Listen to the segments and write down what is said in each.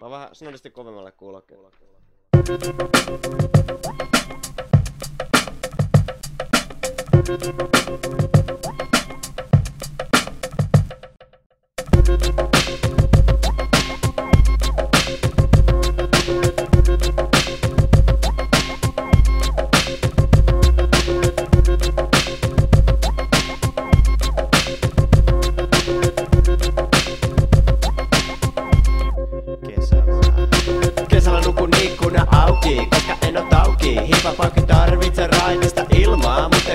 Mä vähän snodisti kovemmalle kuulokkeelle. Kesällä.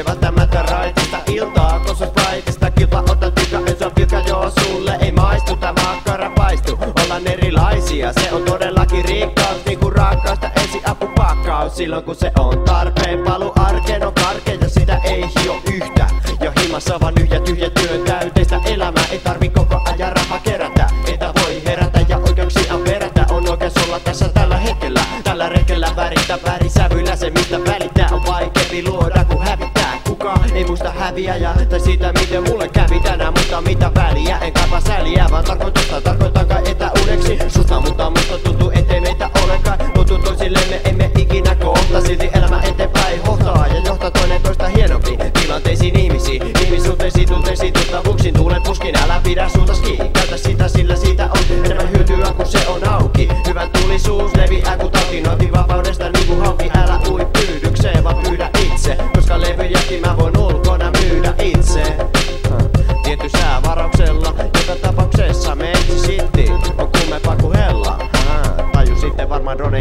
Ei välttämättä raitista? Iltaa Koska spriteista kilpa ota tikka, en se on joo sulle. Ei maistu Tää makkara paistu, ollaan erilaisia Se on todellakin rikkaus, niinku rakkaasta ensi apupakkaus Silloin kun se on tarpeen, palu arkeen on karkea ja sitä ei hio yhtä. Ja himassa vaan yhä tyhjä työn täyteistä elämää. Ei tarvi koko ajan rahaa kerätä, että voi herätä ja oikeuksia perätä? On oikeus olla tässä tällä hetkellä. Tällä retkellä värittä värisävyllä Se mistä välittää on vaikeampi luoda kuin hävittää ei muista häviäjää Tai siitä miten mulle kävi tänään Mutta mitä väliä en kaipaa säliä Vaan tarkoitusta tarkoitan kai että uneksi Susta mutta musta tuntuu ettei meitä olekaan. Luotu toisillemme emme ikinä kohta Silti elämä eteenpäin hohtaa Ja johtaa toinen toista hienompi Tilanteisiin ihmisiin. Ihmissuhteisiin tunteisiin tuttavuuksiin Tuulen puskin älä pidä suuntas kiinni. Käytä sitä sillä siitä on enemmän hyötyä kun se on auki. Hyvän tulisuus leviää kun marrones.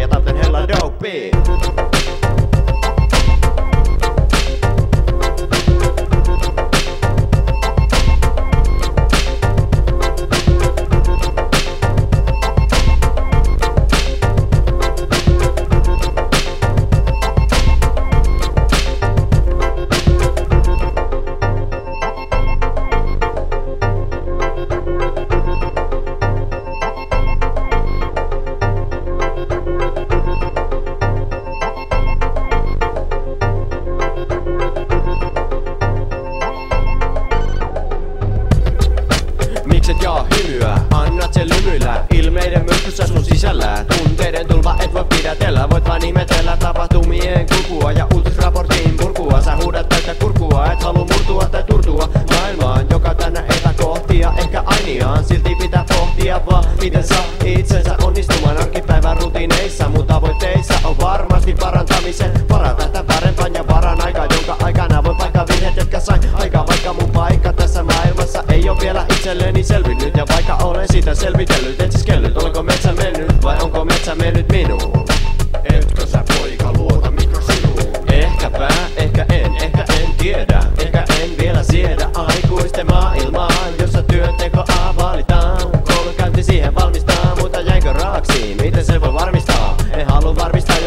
Mikset jaa hymyä, annat sen lymyillä. Ilmeiden myrskyssä sun sisällä. Tunteiden tulva et voi pidätellä. Voit vain ihmetellä tapahtumien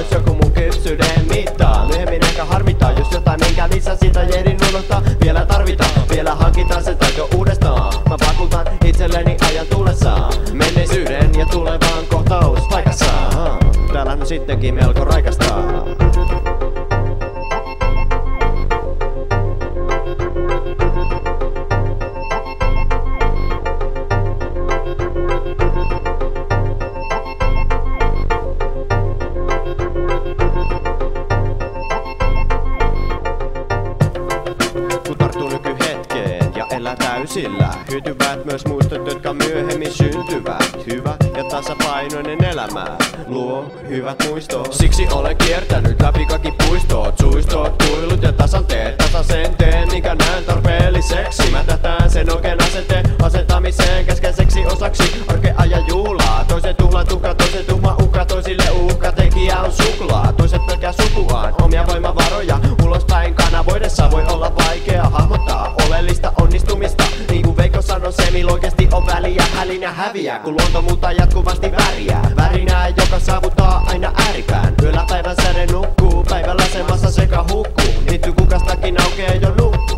jos joku mun kypsyyden mittaa. Myöhemmin ehkä harmittaa, jos jotain minkä lisää sitä jehdin unohtaa. Vielä tarvitaan, vielä hankitaan se taito uudestaan. Mä vakuutan itselleni ajan tullessaan. Menneisyyden ja tulevan kohtaus paikassa Täällä nyt sittenkin melko raikastaa elää täysillä. Hyötyvät myös muistot, jotka myöhemmin syntyvät. Hyvä ja tasapainoinen elämä luo hyvät muistot. Siksi olen kiertänyt läpi kaikki puistot, suistot, kuilut ja tasanteet. Tasaisen teen, minkä näen tarpeelliseksi. Mä tähtään sen oikein asenteen sanoi, semil oikeesti on väliä, hälinä häviää, kun luonto muuttaa jatkuvasti väriä. Värinää, joka saavuttaa aina ääripään. Yöllä päivän säde nukkuu, päivällä semassa sekä hukkuu. Liittyy kukastakin aukeaa jo nukku.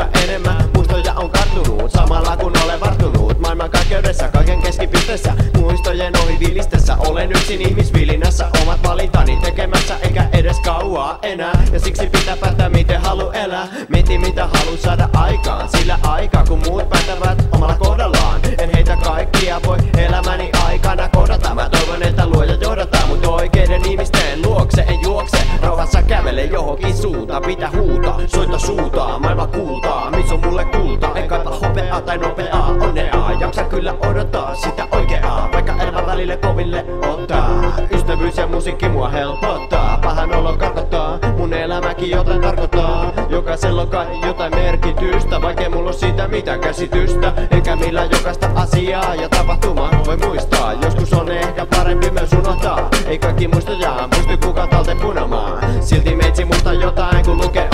yhä enemmän. Muistoja on karttunut Samalla kun olen varttunut. Maailman kaikkeudessa kaiken keskipisteessä Muistojen ohi vilistessä. Olen yksin ihmisvilinässä Omat valintani tekemässä Eikä edes kauaa enää. Ja siksi pitää päättää miten halu elää. Mieti mitä halu saada aikaan. Sillä aikaa kun muut päättävät omalla kohdallaan. En heitä kaikkia voi elämään. Kävele johonkin suuntaan Pitää huutaa, soita suutaa, maailma kuultaa Missä on mulle kulta, en kaipaa hopeaa tai nopeaa onnea Jaksa kyllä odottaa sitä oikeaa. Vaikka elämä välille koville ottaa Ystävyys ja musiikki mua helpottaa. Pahan olo karkottaa, mun elämäkin jotain tarkoittaa Jokaisella on kai jotain merkitystä Vaikka mulla on siitä mitä käsitystä. Enkä millä jokaista asiaa ja tapahtumaa voi muistaa. Joskus on ehkä parempi myös unohtaa. Ei kaikki muistojaan pysty kukaan talteen punomaan Silti meitsi muista jotain kun lukee